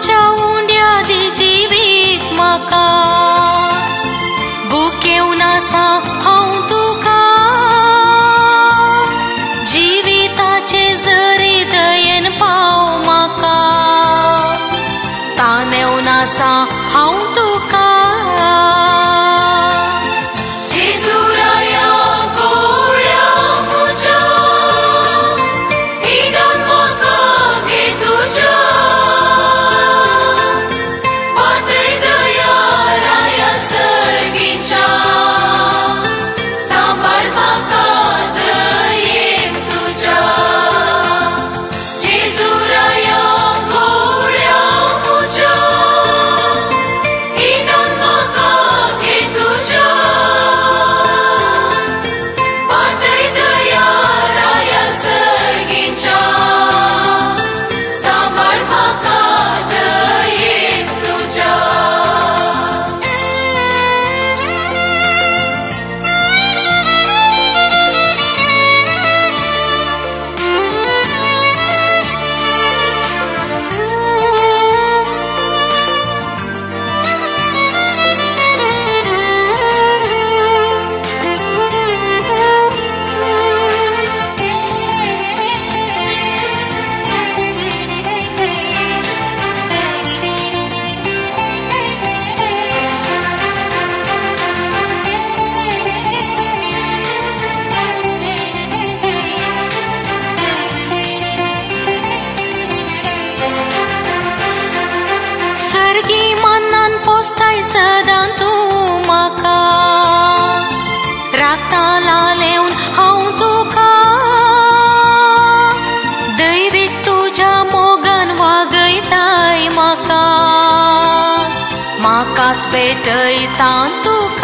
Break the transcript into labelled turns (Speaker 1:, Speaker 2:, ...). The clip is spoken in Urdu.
Speaker 1: چاڈیادی جی ویک مقاب بوکن آ مان پ پوستائ سادا تک رکھتا ہاں تو دریک تجا موگان وگئتائ مقا مقٹا ت